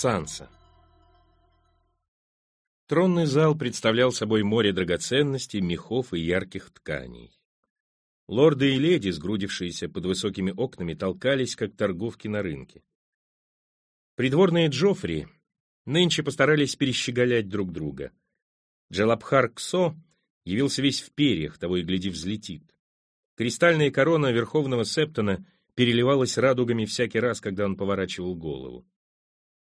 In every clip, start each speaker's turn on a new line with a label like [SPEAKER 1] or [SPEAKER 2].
[SPEAKER 1] Санса. Тронный зал представлял собой море драгоценностей, мехов и ярких тканей. Лорды и леди, сгрудившиеся под высокими окнами, толкались, как торговки на рынке. Придворные Джоффри нынче постарались перещеголять друг друга. Джалабхар Ксо явился весь в перьях, того и гляди взлетит. Кристальная корона Верховного Септона переливалась радугами всякий раз, когда он поворачивал голову.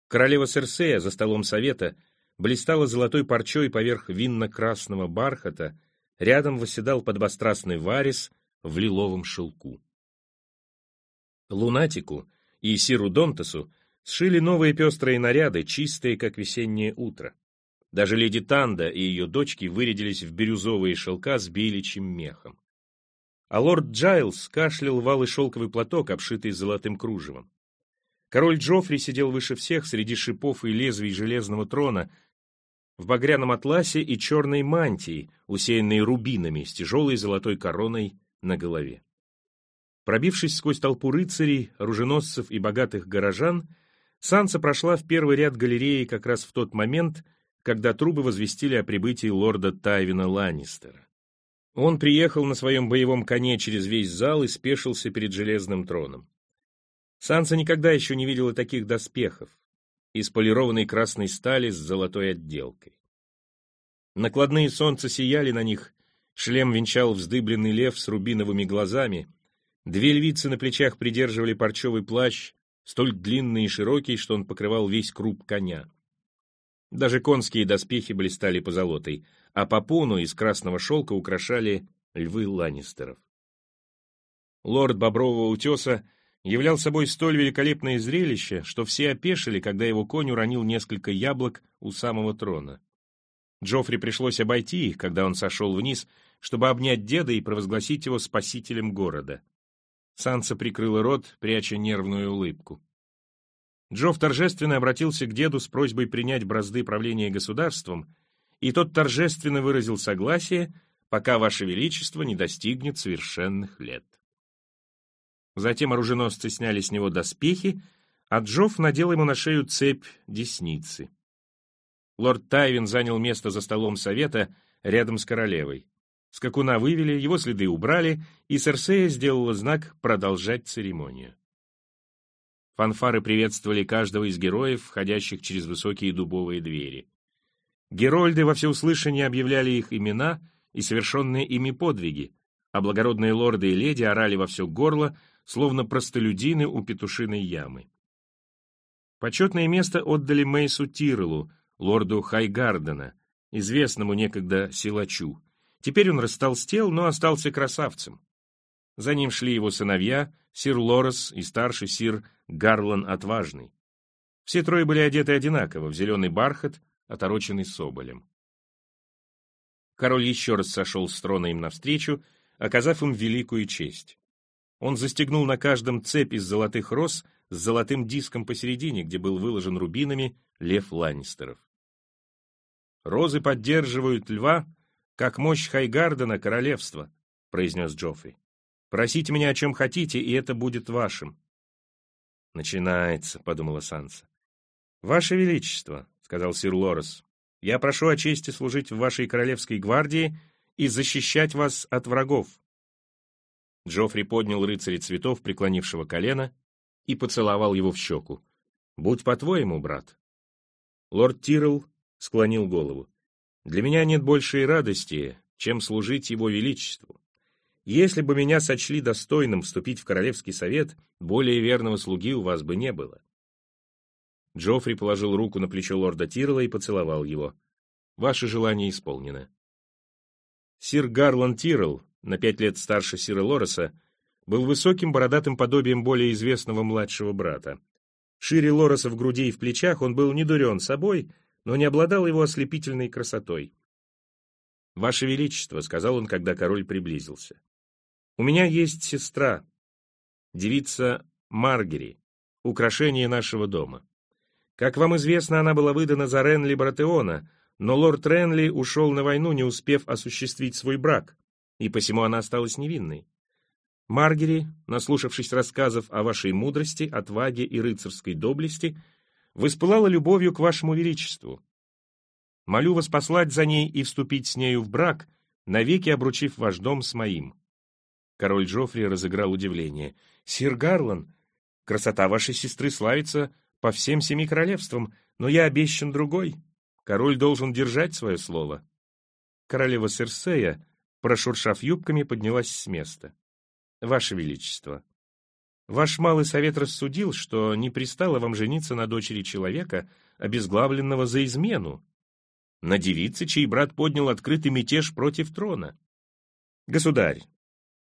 [SPEAKER 1] Королева Серсея за столом совета блистала золотой парчой поверх винно-красного бархата, рядом восседал подвострастный варис в лиловом шелку. Лунатику и Сиру Донтасу сшили новые пестрые наряды, чистые, как весеннее утро. Даже леди Танда и ее дочки вырядились в бирюзовые шелка с беличьим мехом. А лорд Джайлз кашлял валый шелковый платок, обшитый золотым кружевом. Король Джоффри сидел выше всех среди шипов и лезвий железного трона, в багряном атласе и черной мантии, усеянной рубинами, с тяжелой золотой короной на голове. Пробившись сквозь толпу рыцарей, оруженосцев и богатых горожан, Санса прошла в первый ряд галереи как раз в тот момент, когда трубы возвестили о прибытии лорда Тайвина Ланнистера. Он приехал на своем боевом коне через весь зал и спешился перед железным троном. Санса никогда еще не видела таких доспехов, из полированной красной стали с золотой отделкой. Накладные солнца сияли на них, шлем венчал вздыбленный лев с рубиновыми глазами, две львицы на плечах придерживали парчевый плащ, столь длинный и широкий, что он покрывал весь круп коня. Даже конские доспехи блистали позолотой, а попону из красного шелка украшали львы Ланнистеров. Лорд Бобрового утеса являл собой столь великолепное зрелище, что все опешили, когда его конь уронил несколько яблок у самого трона. Джоффри пришлось обойти их, когда он сошел вниз, чтобы обнять деда и провозгласить его спасителем города. Санса прикрыла рот, пряча нервную улыбку. Джофф торжественно обратился к деду с просьбой принять бразды правления государством, и тот торжественно выразил согласие, пока Ваше Величество не достигнет совершенных лет. Затем оруженосцы сняли с него доспехи, а Джофф надел ему на шею цепь десницы. Лорд Тайвин занял место за столом совета рядом с королевой. Скакуна вывели, его следы убрали, и Серсея сделала знак продолжать церемонию. Фанфары приветствовали каждого из героев, входящих через высокие дубовые двери. Герольды во всеуслышание объявляли их имена и совершенные ими подвиги, а благородные лорды и леди орали во все горло, словно простолюдины у петушиной ямы. Почетное место отдали Мейсу Тирелу, лорду Хайгардена, известному некогда силачу. Теперь он растолстел, но остался красавцем. За ним шли его сыновья, сир Лорес и старший сир Гарлан Отважный. Все трое были одеты одинаково, в зеленый бархат, отороченный соболем. Король еще раз сошел с трона им навстречу, оказав им великую честь. Он застегнул на каждом цепь из золотых роз с золотым диском посередине, где был выложен рубинами лев Ланнистеров. «Розы поддерживают льва, как мощь Хайгардена королевства», — произнес Джоффри. «Просите меня о чем хотите, и это будет вашим». «Начинается», — подумала Санса. «Ваше Величество», — сказал сир Лорес, — «я прошу о чести служить в вашей королевской гвардии и защищать вас от врагов. Джоффри поднял рыцаря цветов, преклонившего колено, и поцеловал его в щеку. «Будь по-твоему, брат». Лорд Тирл склонил голову. «Для меня нет большей радости, чем служить его величеству. Если бы меня сочли достойным вступить в Королевский совет, более верного слуги у вас бы не было». Джоффри положил руку на плечо лорда Тирла и поцеловал его. «Ваше желание исполнено». Сир Гарлан Тирл, на пять лет старше Сира Лореса, был высоким бородатым подобием более известного младшего брата. Шире Лореса в груди и в плечах он был не дурен собой, но не обладал его ослепительной красотой. «Ваше Величество», — сказал он, когда король приблизился, — «у меня есть сестра, девица Маргери, украшение нашего дома. Как вам известно, она была выдана за Ренли Братеона, но лорд Ренли ушел на войну, не успев осуществить свой брак и посему она осталась невинной. Маргери, наслушавшись рассказов о вашей мудрости, отваге и рыцарской доблести, воспылала любовью к вашему величеству. Молю вас послать за ней и вступить с нею в брак, навеки обручив ваш дом с моим». Король Джоффри разыграл удивление. «Сир Гарлан, красота вашей сестры славится по всем семи королевствам, но я обещан другой. Король должен держать свое слово». Королева Серсея, прошуршав юбками, поднялась с места. «Ваше Величество, ваш малый совет рассудил, что не пристало вам жениться на дочери человека, обезглавленного за измену, на девице, чей брат поднял открытый мятеж против трона. Государь,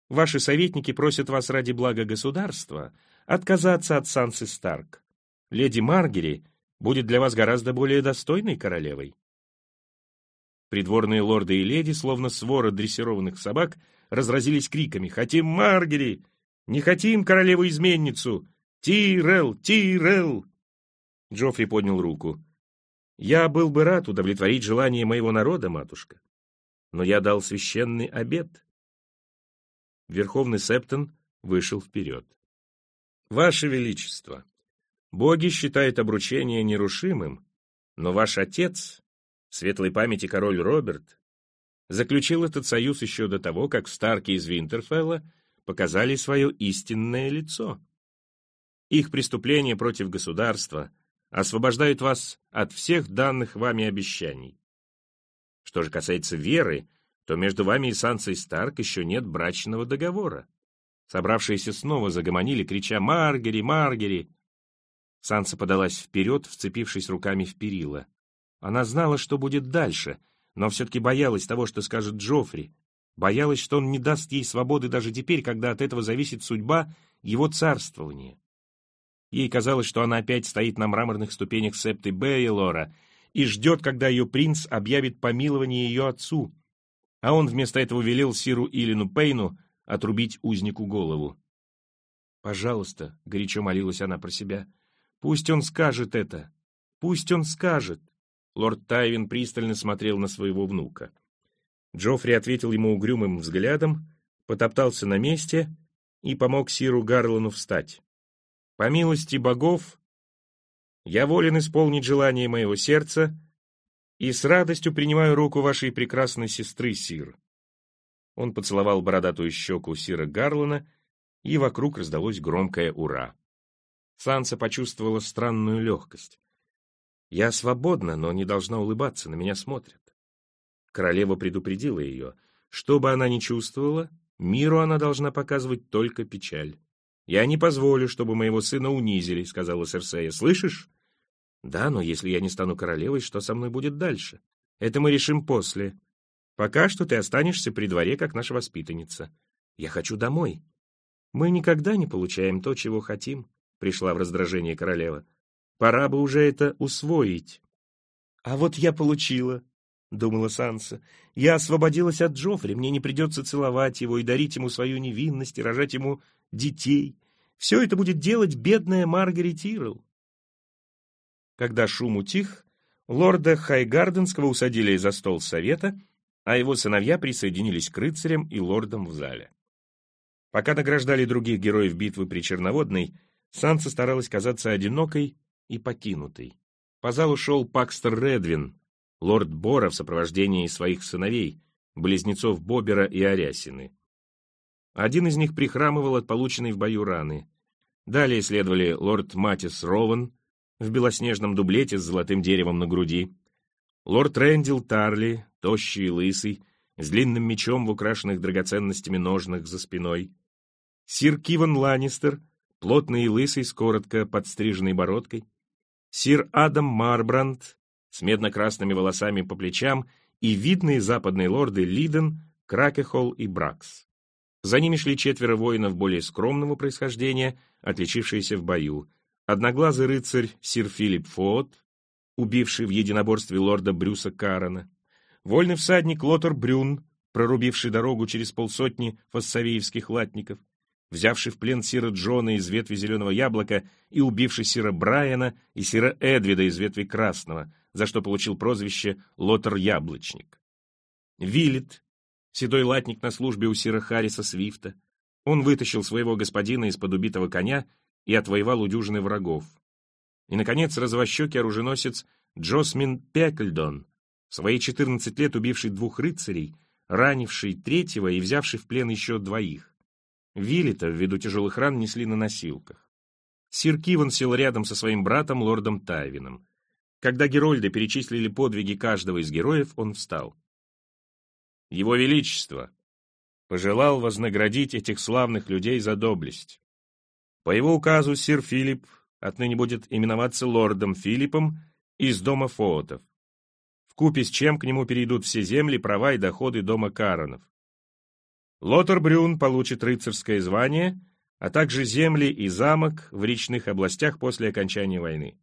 [SPEAKER 1] ваши советники просят вас ради блага государства отказаться от Сансы Старк. Леди Маргери будет для вас гораздо более достойной королевой. Придворные лорды и леди, словно свора дрессированных собак, разразились криками «Хотим Маргери! Не хотим королеву-изменницу! Тирел! Тирел!» Джоффри поднял руку. «Я был бы рад удовлетворить желание моего народа, матушка, но я дал священный обет». Верховный Септон вышел вперед. «Ваше Величество, боги считают обручение нерушимым, но ваш отец, светлой памяти король Роберт, заключил этот союз еще до того, как Старки из Винтерфелла показали свое истинное лицо. Их преступления против государства освобождают вас от всех данных вами обещаний. Что же касается веры, то между вами и Сансой Старк еще нет брачного договора. Собравшиеся снова загомонили, крича «Маргери! Маргери!». Санса подалась вперед, вцепившись руками в перила. Она знала, что будет дальше, но все-таки боялась того, что скажет Джоффри. Боялась, что он не даст ей свободы даже теперь, когда от этого зависит судьба его царствования. Ей казалось, что она опять стоит на мраморных ступенях септы Бейлора и ждет, когда ее принц объявит помилование ее отцу, а он вместо этого велел Сиру Илину Пейну отрубить узнику голову. «Пожалуйста», — горячо молилась она про себя, — «пусть он скажет это, пусть он скажет». Лорд Тайвин пристально смотрел на своего внука. Джоффри ответил ему угрюмым взглядом, потоптался на месте и помог Сиру Гарлану встать. «По милости богов, я волен исполнить желание моего сердца и с радостью принимаю руку вашей прекрасной сестры, Сир». Он поцеловал бородатую щеку Сира Гарлана, и вокруг раздалось громкое «Ура!». Санса почувствовала странную легкость. Я свободна, но не должна улыбаться, на меня смотрят. Королева предупредила ее. Что бы она ни чувствовала, миру она должна показывать только печаль. «Я не позволю, чтобы моего сына унизили», — сказала Серсея. «Слышишь?» «Да, но если я не стану королевой, что со мной будет дальше? Это мы решим после. Пока что ты останешься при дворе, как наша воспитанница. Я хочу домой». «Мы никогда не получаем то, чего хотим», — пришла в раздражение королева. Пора бы уже это усвоить. А вот я получила, — думала Санса. Я освободилась от Джоффри, мне не придется целовать его и дарить ему свою невинность и рожать ему детей. Все это будет делать бедная Маргарет Ирл. Когда шум утих, лорда Хайгарденского усадили за стол совета, а его сыновья присоединились к рыцарям и лордам в зале. Пока награждали других героев битвы при Черноводной, Санса старалась казаться одинокой и покинутый. По залу шел Пакстер Редвин, лорд Бора в сопровождении своих сыновей, близнецов Бобера и Арясины. Один из них прихрамывал от полученной в бою раны. Далее следовали лорд Матис Рован в белоснежном дублете с золотым деревом на груди, лорд Рэндил Тарли, тощий и лысый, с длинным мечом в украшенных драгоценностями ножнах за спиной, сир Киван Ланнистер, плотный и лысый с коротко подстриженной бородкой, сир Адам Марбранд с медно-красными волосами по плечам и видные западные лорды Лиден, Кракехол и Бракс. За ними шли четверо воинов более скромного происхождения, отличившиеся в бою. Одноглазый рыцарь сир Филипп Фот, убивший в единоборстве лорда Брюса Карана, вольный всадник Лотер Брюн, прорубивший дорогу через полсотни фассавеевских латников, взявший в плен Сира Джона из ветви Зеленого Яблока и убивший Сира Брайана и Сира Эдвида из ветви Красного, за что получил прозвище Лотер-Яблочник. Виллет, седой латник на службе у Сира Харриса Свифта, он вытащил своего господина из-под убитого коня и отвоевал у дюжины врагов. И, наконец, развощекий оруженосец Джосмин Пекльдон, в свои 14 лет убивший двух рыцарей, ранивший третьего и взявший в плен еще двоих. Виллита, ввиду тяжелых ран, несли на носилках. Сир Киван сел рядом со своим братом, лордом Тайвином. Когда Герольды перечислили подвиги каждого из героев, он встал. «Его Величество пожелал вознаградить этих славных людей за доблесть. По его указу сир Филипп отныне будет именоваться лордом Филиппом из дома Фоотов. Вкупе с чем к нему перейдут все земли, права и доходы дома Каронов. Лотар Брюн получит рыцарское звание, а также земли и замок в речных областях после окончания войны.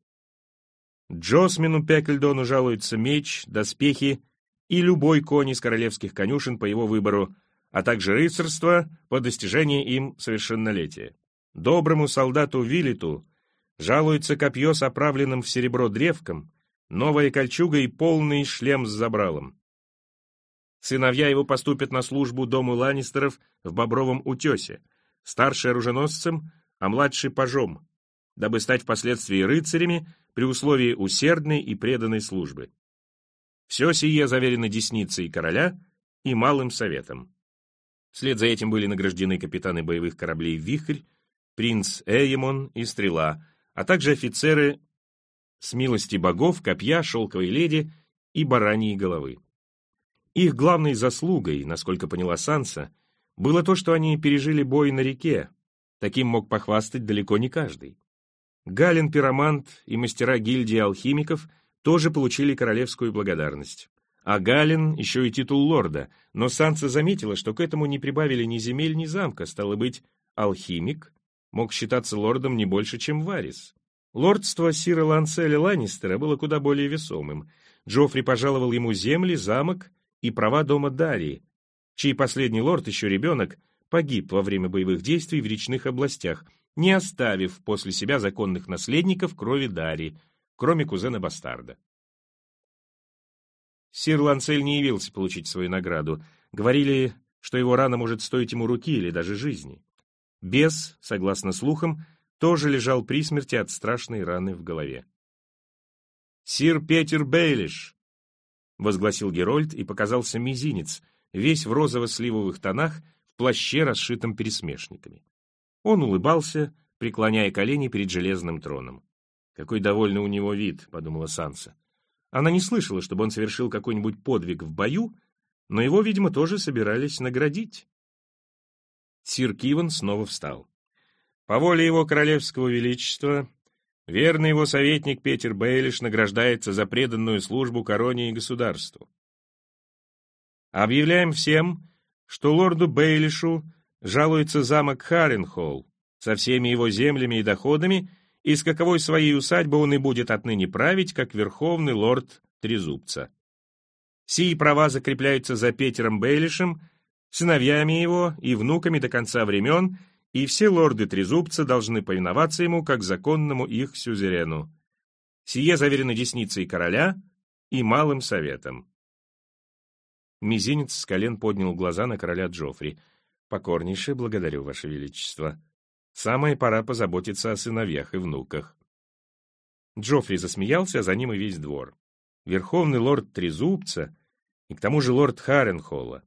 [SPEAKER 1] Джосмину Пекельдону жалуются меч, доспехи и любой конь из королевских конюшен по его выбору, а также рыцарство по достижении им совершеннолетия. Доброму солдату Вилиту жалуется копье с оправленным в серебро древком, новая кольчуга и полный шлем с забралом. Сыновья его поступят на службу дому Ланнистеров в Бобровом утесе, старший оруженосцем, а младший пажом, дабы стать впоследствии рыцарями при условии усердной и преданной службы. Все сие заверено десницей короля и малым советом. Вслед за этим были награждены капитаны боевых кораблей «Вихрь», принц Эймон и Стрела, а также офицеры с милости богов, копья, шелковой леди и бараньей головы. Их главной заслугой, насколько поняла Санса, было то, что они пережили бой на реке. Таким мог похвастать далеко не каждый. Галин Пиромант и мастера гильдии алхимиков тоже получили королевскую благодарность. А Галин еще и титул лорда, но Санса заметила, что к этому не прибавили ни земель, ни замка, стало быть, алхимик мог считаться лордом не больше, чем Варис. Лордство Сира Ланцеля Ланнистера было куда более весомым. Джоффри пожаловал ему земли, замок и права дома Дарии, чей последний лорд, еще ребенок, погиб во время боевых действий в речных областях, не оставив после себя законных наследников крови Дарии, кроме кузена-бастарда. Сир Ланцель не явился получить свою награду. Говорили, что его рана может стоить ему руки или даже жизни. Бес, согласно слухам, тоже лежал при смерти от страшной раны в голове. «Сир Петер Бейлиш!» — возгласил Герольд и показался мизинец, весь в розово-сливовых тонах, в плаще, расшитом пересмешниками. Он улыбался, преклоняя колени перед железным троном. «Какой довольный у него вид», — подумала Санса. Она не слышала, чтобы он совершил какой-нибудь подвиг в бою, но его, видимо, тоже собирались наградить. Сир Киван снова встал. По воле его королевского величества, верный его советник Петер Бейлиш награждается за преданную службу короне и государству. Объявляем всем, что лорду Бейлишу жалуется замок Харенхолл со всеми его землями и доходами, и с каковой своей усадьбой он и будет отныне править, как верховный лорд Трезубца. Сии права закрепляются за Петером Бейлишем, сыновьями его и внуками до конца времен, и все лорды Трезубца должны повиноваться ему, как законному их сюзерену. Сие заверено десницей короля и малым советом. Мизинец с колен поднял глаза на короля Джоффри. «Покорнейше благодарю, Ваше Величество. Самое пора позаботиться о сыновьях и внуках». Джоффри засмеялся, а за ним и весь двор. Верховный лорд Трезубца и к тому же лорд Харенхолла.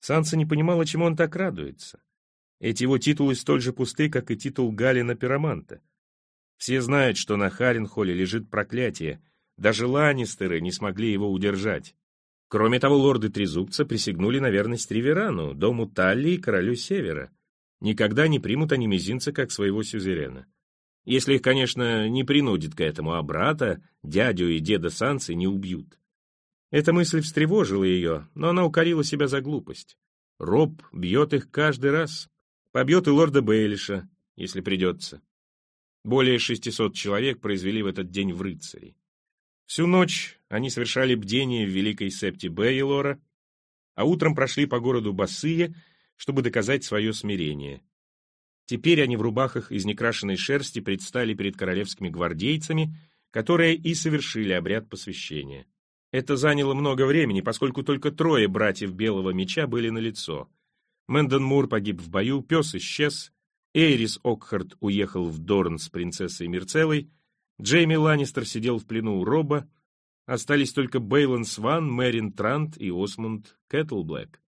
[SPEAKER 1] Санса не понимала, чему он так радуется. Эти его титулы столь же пусты, как и титул Галина Пироманта. Все знают, что на Харенхолле лежит проклятие. Даже Ланнистеры не смогли его удержать. Кроме того, лорды Трезубца присягнули на верность Риверану, дому Талли и королю Севера. Никогда не примут они мизинца как своего сюзерена. Если их, конечно, не принудит к этому, а брата, дядю и деда Сансы не убьют. Эта мысль встревожила ее, но она укорила себя за глупость. Роб бьет их каждый раз. Побьет и лорда Бейлиша, если придется. Более 600 человек произвели в этот день в рыцари. Всю ночь они совершали бдение в Великой Септе Бейлора, а утром прошли по городу босые, чтобы доказать свое смирение. Теперь они в рубахах из некрашенной шерсти предстали перед королевскими гвардейцами, которые и совершили обряд посвящения. Это заняло много времени, поскольку только трое братьев Белого Меча были на лицо. Мэндон Мур погиб в бою, пес исчез, Эйрис Окхард уехал в Дорн с принцессой Мерцелой, Джейми Ланнистер сидел в плену у Роба, остались только Бейлон Сван, Мэрин Трант и Осмунд Кэтлблэк.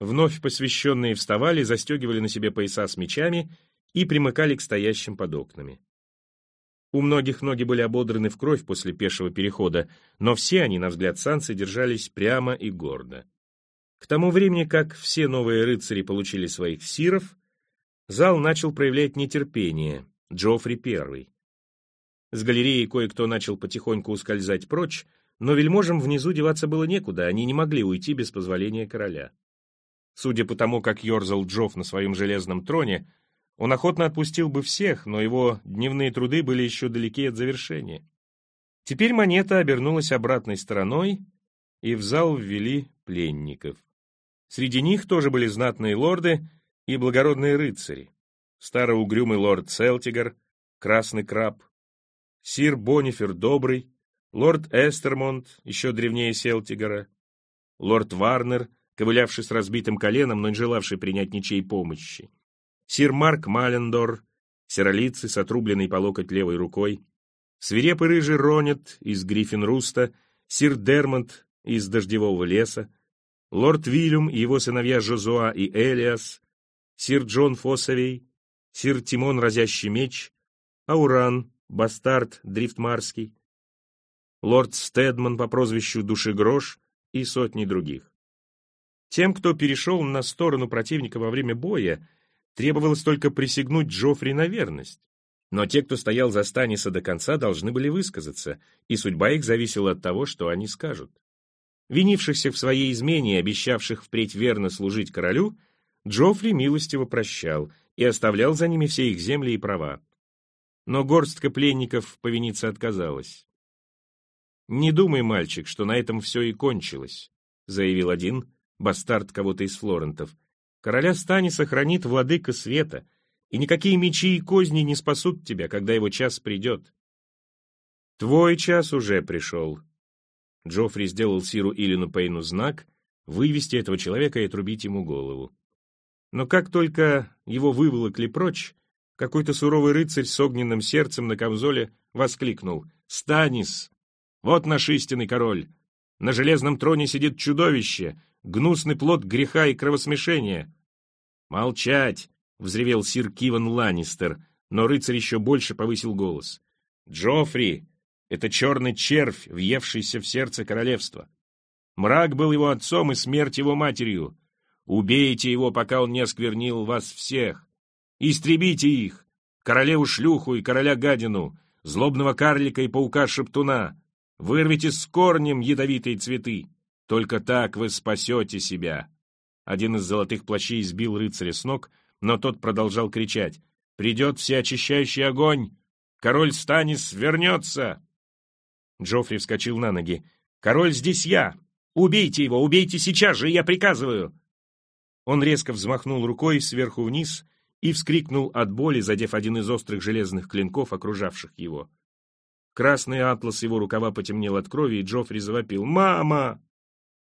[SPEAKER 1] Вновь посвященные вставали, застегивали на себе пояса с мечами и примыкали к стоящим под окнами. У многих ноги были ободраны в кровь после пешего перехода, но все они, на взгляд Сансы, держались прямо и гордо. К тому времени, как все новые рыцари получили своих сиров, зал начал проявлять нетерпение, Джоффри первый. С галереи кое-кто начал потихоньку ускользать прочь, но вельможам внизу деваться было некуда, они не могли уйти без позволения короля. Судя по тому, как ерзал Джофф на своем железном троне, он охотно отпустил бы всех, но его дневные труды были еще далеки от завершения. Теперь монета обернулась обратной стороной, и в зал ввели пленников. Среди них тоже были знатные лорды и благородные рыцари. Староугрюмый лорд Селтигар, Красный Краб, Сир Бонифер Добрый, лорд Эстермонт, еще древнее Селтигара, лорд Варнер, ковылявший с разбитым коленом, но не желавший принять ничьей помощи, сир Марк Маллендор, серолицый с отрубленной по локоть левой рукой, свирепый рыжий Ронет из Гриффин-Руста, сир Дермонт из Дождевого леса, лорд Вильям и его сыновья Жозуа и Элиас, сир Джон Фоссовей, сир Тимон Разящий Меч, Ауран, Бастард Дрифтмарский, лорд Стедман по прозвищу Душегрош и сотни других. Тем, кто перешел на сторону противника во время боя, Требовалось только присягнуть Джоффри на верность. Но те, кто стоял за Станиса до конца, должны были высказаться, и судьба их зависела от того, что они скажут. Винившихся в своей измене и обещавших впредь верно служить королю, Джоффри милостиво прощал и оставлял за ними все их земли и права. Но горстка пленников повиниться отказалась. «Не думай, мальчик, что на этом все и кончилось», — заявил один, бастард кого-то из Флорентов. Короля стани сохранит владыка света, и никакие мечи и козни не спасут тебя, когда его час придет. Твой час уже пришел. Джоффри сделал Сиру Илину Пейну знак вывести этого человека и отрубить ему голову. Но как только его выволокли прочь, какой-то суровый рыцарь с огненным сердцем на камзоле воскликнул «Станис! Вот наш истинный король! На железном троне сидит чудовище, гнусный плод греха и кровосмешения. «Молчать!» — взревел сир Киван Ланнистер, но рыцарь еще больше повысил голос. «Джоффри — это черный червь, въевшийся в сердце королевства. Мрак был его отцом и смерть его матерью. Убейте его, пока он не осквернил вас всех. Истребите их, королеву-шлюху и короля-гадину, злобного карлика и паука-шептуна. Вырвите с корнем ядовитые цветы. Только так вы спасете себя. Один из золотых плащей сбил рыцаря с ног, но тот продолжал кричать. «Придет всеочищающий огонь! Король Станис вернется!» Джоффри вскочил на ноги. «Король здесь я! Убейте его! Убейте сейчас же! Я приказываю!» Он резко взмахнул рукой сверху вниз и вскрикнул от боли, задев один из острых железных клинков, окружавших его. Красный атлас его рукава потемнел от крови, и Джоффри завопил «Мама!».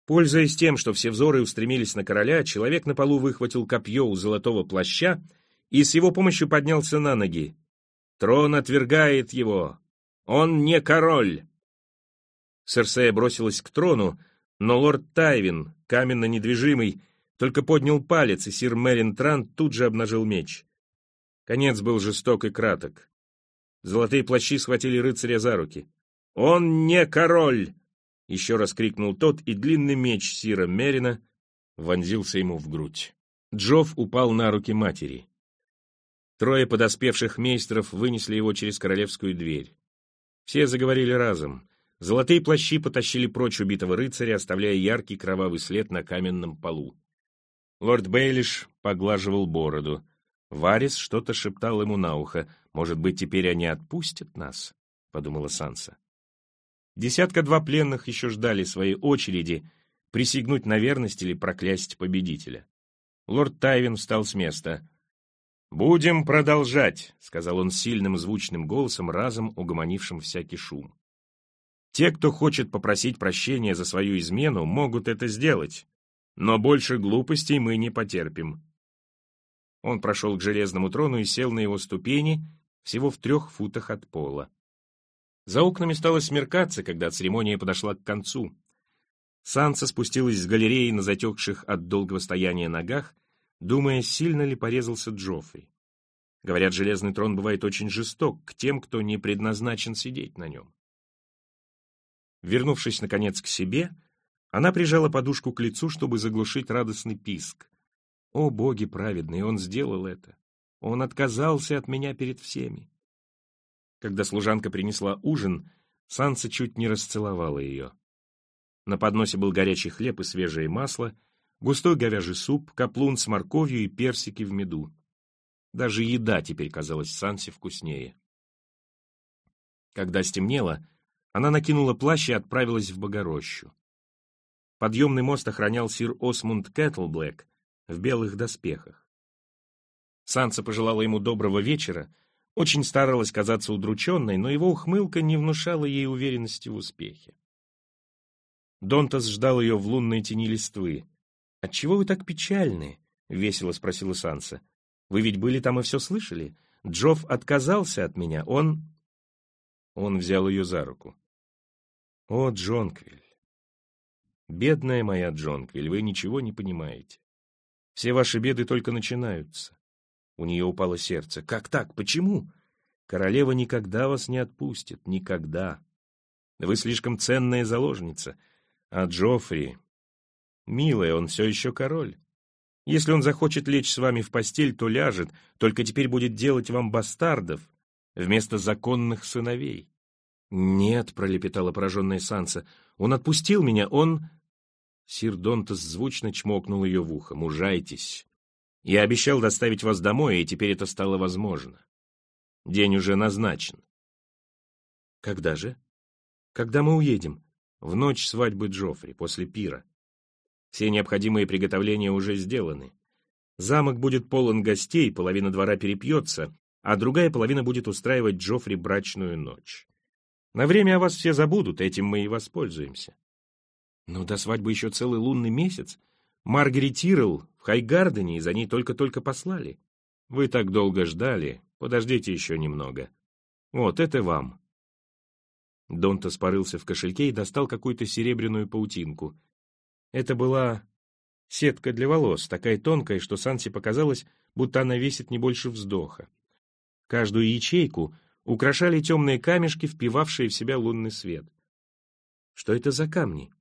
[SPEAKER 1] Пользуясь тем, что все взоры устремились на короля, человек на полу выхватил копье у золотого плаща и с его помощью поднялся на ноги. Трон отвергает его. Он не король. Серсея бросилась к трону, но лорд Тайвин, каменно недвижимый, только поднял палец, и сир Мерин Трант тут же обнажил меч. Конец был жесток и краток. Золотые плащи схватили рыцаря за руки. «Он не король!» Еще раз крикнул тот, и длинный меч Сира Мерина вонзился ему в грудь. Джофф упал на руки матери. Трое подоспевших мейстеров вынесли его через королевскую дверь. Все заговорили разом. Золотые плащи потащили прочь убитого рыцаря, оставляя яркий кровавый след на каменном полу. Лорд Бейлиш поглаживал бороду. Варис что-то шептал ему на ухо. «Может быть, теперь они отпустят нас?» — подумала Санса. Десятка-два пленных еще ждали своей очереди присягнуть на верность или проклясть победителя. Лорд Тайвин встал с места. «Будем продолжать», — сказал он сильным звучным голосом, разом угомонившим всякий шум. «Те, кто хочет попросить прощения за свою измену, могут это сделать, но больше глупостей мы не потерпим». Он прошел к железному трону и сел на его ступени всего в трех футах от пола. За окнами стало смеркаться, когда церемония подошла к концу. Санса спустилась с галереи на затекших от долгого стояния ногах, думая, сильно ли порезался Джоффри. Говорят, железный трон бывает очень жесток к тем, кто не предназначен сидеть на нем. Вернувшись, наконец, к себе, она прижала подушку к лицу, чтобы заглушить радостный писк. О, боги праведные, он сделал это! Он отказался от меня перед всеми. Когда служанка принесла ужин, Санса чуть не расцеловала ее. На подносе был горячий хлеб и свежее масло, густой говяжий суп, каплун с морковью и персики в меду. Даже еда теперь казалась Сансе вкуснее. Когда стемнело, она накинула плащ и отправилась в Богорощу. Подъемный мост охранял сир Осмунд Кэтлблэк в белых доспехах. Санса пожелала ему доброго вечера, очень старалась казаться удрученной, но его ухмылка не внушала ей уверенности в успехе. Донтас ждал ее в лунной тени листвы. «Отчего вы так печальны?» — весело спросила Санса. «Вы ведь были там и все слышали? Джофф отказался от меня, он...» Он взял ее за руку. «О, Джонквиль! Бедная моя Джонквиль, вы ничего не понимаете. Все ваши беды только начинаются. У нее упало сердце. Как так? Почему? Королева никогда вас не отпустит. Никогда. Вы слишком ценная заложница. А Джоффри... Милая, он все еще король. Если он захочет лечь с вами в постель, то ляжет, только теперь будет делать вам бастардов вместо законных сыновей. «Нет», — пролепетала пораженная Санса, — «он отпустил меня, он...» Сир Донтас звучно чмокнул ее в ухо. «Мужайтесь. Я обещал доставить вас домой, и теперь это стало возможно. День уже назначен. Когда же? Когда мы уедем? В ночь свадьбы Джоффри, после пира. Все необходимые приготовления уже сделаны. Замок будет полон гостей, половина двора перепьется, а другая половина будет устраивать Джоффри брачную ночь. На время о вас все забудут, этим мы и воспользуемся. Но до свадьбы еще целый лунный месяц. Маргарет Тирл в Хайгардене, и за ней только-только послали. Вы так долго ждали, подождите еще немного. Вот, это вам. Донтас порылся в кошельке и достал какую-то серебряную паутинку. Это была сетка для волос, такая тонкая, что Санси показалось, будто она весит не больше вздоха. Каждую ячейку украшали темные камешки, впивавшие в себя лунный свет. Что это за камни?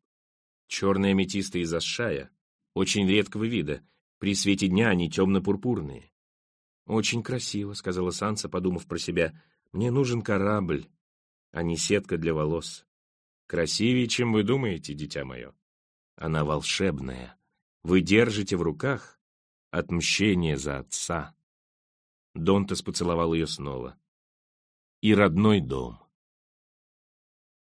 [SPEAKER 1] Черные аметисты из Асшая, очень редкого вида. При свете дня они темно-пурпурные. «Очень красиво», — сказала Санса, подумав про себя. «Мне нужен корабль, а не сетка для волос. Красивее, чем вы думаете, дитя мое. Она волшебная. Вы держите в руках отмщение за отца». Донтес поцеловал ее снова. «И родной дом».